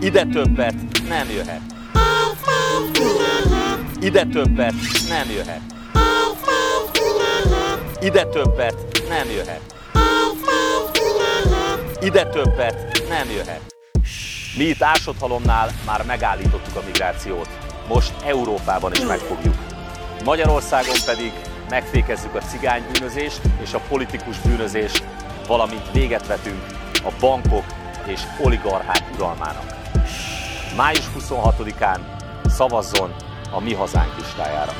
Ide többet nem jöhet. Ide többet nem jöhet. Ide többet nem jöhet. Ide többet nem jöhet. Mi itt Ásodhalomnál már megállítottuk a migrációt. Most Európában is megfogjuk. Magyarországon pedig megfékezzük a cigánybűnözést és a politikus bűnözést, valamint véget vetünk a bankok és oligarchák uralmának. Május 26-án szavazzon a Mi Hazánk listájára.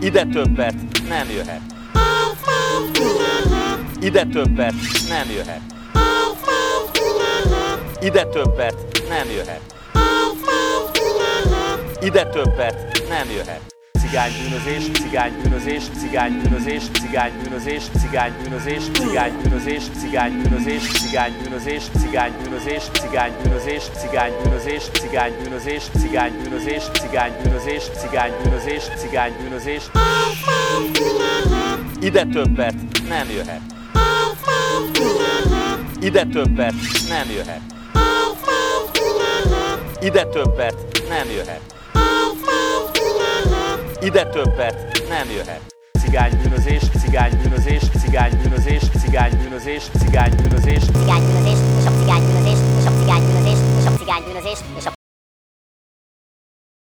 Ide többet nem jöhet. Ide többet nem jöhet. Ide többet nem jöhet. Ide többet nem jöhet. Cigánybűnözés, cigánybűnözés, cigánybűnözés, cigánybűnözés, cigánybűnözés, cigánybűnözés, cigánybűnözés, cigánybűnözés, cigánybűnözés, cigánybűnözés, cigánybűnözés, cigánybűnözés, cigánybűnözés, cigánybűnözés, cigánybűnözés, cigánybűnözés. Ide többet nem jöhet. Ide többet nem jöhet. Ide többet nem jöhet. Ide többet nem jöhet. Cigánybűnözés, cigánybűnözés, cigánybűnözés, cigánybűnözés, cigánybűnözés, cigánybűnözés, és a cigánybűnözés, és a cigánybűnözés, és a cigánybűnözés, és a